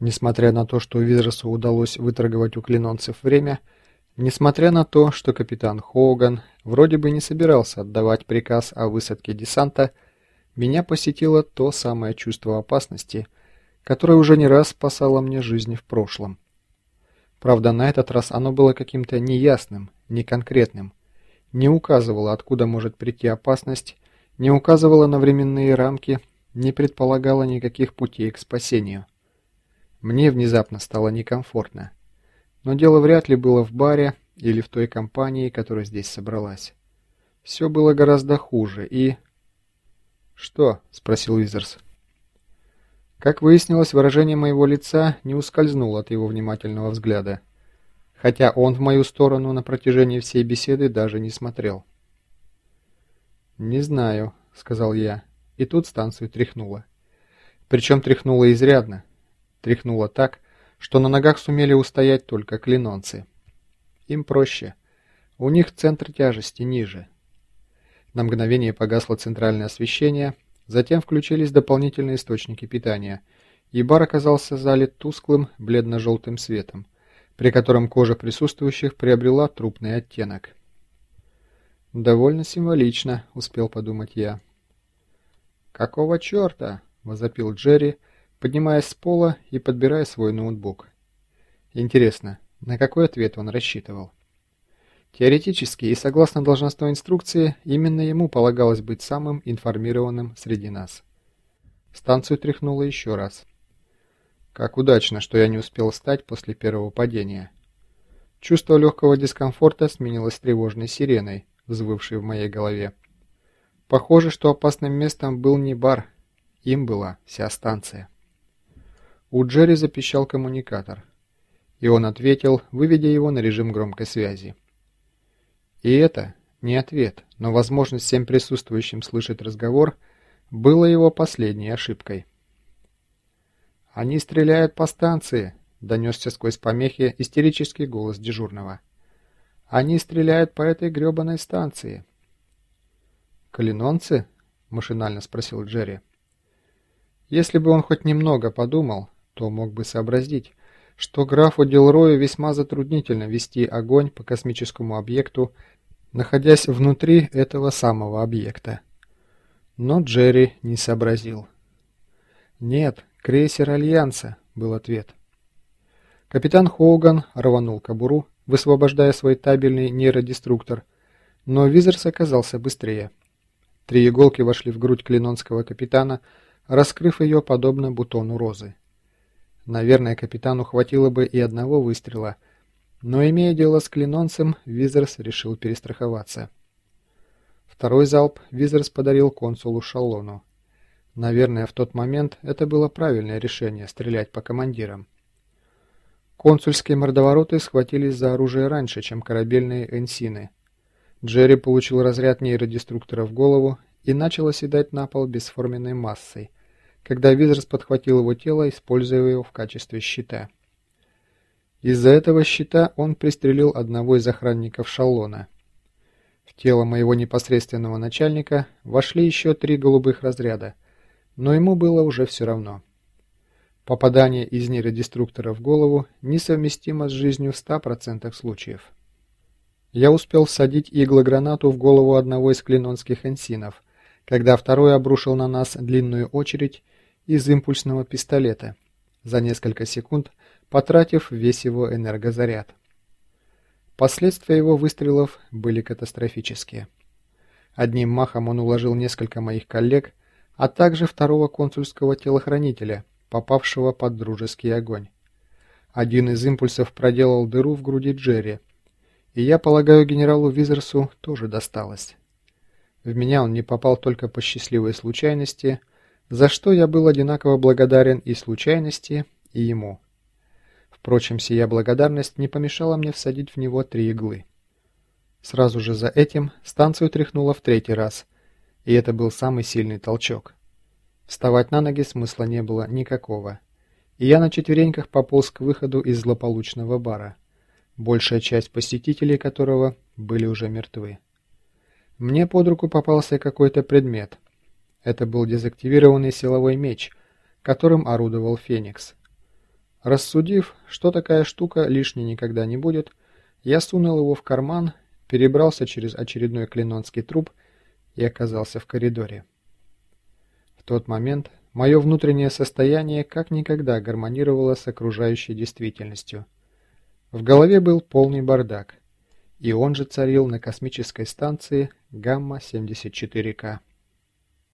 Несмотря на то, что Визерсу удалось выторговать у клинонцев время, несмотря на то, что капитан Хоуган вроде бы не собирался отдавать приказ о высадке десанта, меня посетило то самое чувство опасности, которое уже не раз спасало мне жизнь в прошлом. Правда, на этот раз оно было каким-то неясным, неконкретным, не указывало, откуда может прийти опасность, не указывало на временные рамки, не предполагало никаких путей к спасению. Мне внезапно стало некомфортно. Но дело вряд ли было в баре или в той компании, которая здесь собралась. Все было гораздо хуже и... «Что?» — спросил Визерс. Как выяснилось, выражение моего лица не ускользнуло от его внимательного взгляда, хотя он в мою сторону на протяжении всей беседы даже не смотрел. «Не знаю», — сказал я, и тут станцию тряхнуло. Причем тряхнуло изрядно, Тряхнуло так, что на ногах сумели устоять только клинонцы. Им проще. У них центр тяжести ниже. На мгновение погасло центральное освещение, затем включились дополнительные источники питания, и бар оказался залит тусклым бледно-желтым светом, при котором кожа присутствующих приобрела трупный оттенок. «Довольно символично», — успел подумать я. «Какого черта?» — возопил Джерри, поднимаясь с пола и подбирая свой ноутбук. Интересно, на какой ответ он рассчитывал? Теоретически и согласно должностной инструкции, именно ему полагалось быть самым информированным среди нас. Станцию тряхнуло еще раз. Как удачно, что я не успел встать после первого падения. Чувство легкого дискомфорта сменилось тревожной сиреной, взвывшей в моей голове. Похоже, что опасным местом был не бар, им была вся станция. У Джерри запищал коммуникатор, и он ответил, выведя его на режим громкой связи. И это не ответ, но возможность всем присутствующим слышать разговор было его последней ошибкой. «Они стреляют по станции!» — донесся сквозь помехи истерический голос дежурного. «Они стреляют по этой гребаной станции!» «Калинонцы?» — машинально спросил Джерри. Если бы он хоть немного подумал, то мог бы сообразить, что графу Делрою весьма затруднительно вести огонь по космическому объекту, находясь внутри этого самого объекта. Но Джерри не сообразил. «Нет, крейсер Альянса», — был ответ. Капитан Хоуган рванул кобуру, высвобождая свой табельный нейродеструктор, но Визерс оказался быстрее. Три иголки вошли в грудь клинонского капитана, раскрыв ее подобно бутону розы. Наверное, капитану хватило бы и одного выстрела, но, имея дело с клинонцем, Визерс решил перестраховаться. Второй залп Визерс подарил консулу Шаллону. Наверное, в тот момент это было правильное решение – стрелять по командирам. Консульские мордовороты схватились за оружие раньше, чем корабельные энсины. Джерри получил разряд нейродеструктора в голову и начал оседать на пол бесформенной массой, когда Визерс подхватил его тело, используя его в качестве щита. Из-за этого щита он пристрелил одного из охранников Шаллона. В тело моего непосредственного начальника вошли еще три голубых разряда, но ему было уже все равно. Попадание из нейродеструктора в голову несовместимо с жизнью в 100% случаев. Я успел всадить иглогранату в голову одного из клинонских энсинов, когда второй обрушил на нас длинную очередь из импульсного пистолета, за несколько секунд потратив весь его энергозаряд. Последствия его выстрелов были катастрофические. Одним махом он уложил несколько моих коллег, а также второго консульского телохранителя, попавшего под дружеский огонь. Один из импульсов проделал дыру в груди Джерри, и я полагаю, генералу Визерсу тоже досталось. В меня он не попал только по счастливой случайности, за что я был одинаково благодарен и случайности, и ему. Впрочем, сия благодарность не помешала мне всадить в него три иглы. Сразу же за этим станцию тряхнуло в третий раз, и это был самый сильный толчок. Вставать на ноги смысла не было никакого, и я на четвереньках пополз к выходу из злополучного бара, большая часть посетителей которого были уже мертвы. Мне под руку попался какой-то предмет, это был дезактивированный силовой меч, которым орудовал Феникс. Рассудив, что такая штука лишней никогда не будет, я сунул его в карман, перебрался через очередной клинонский труп и оказался в коридоре. В тот момент мое внутреннее состояние как никогда гармонировало с окружающей действительностью. В голове был полный бардак, и он же царил на космической станции Гамма-74К.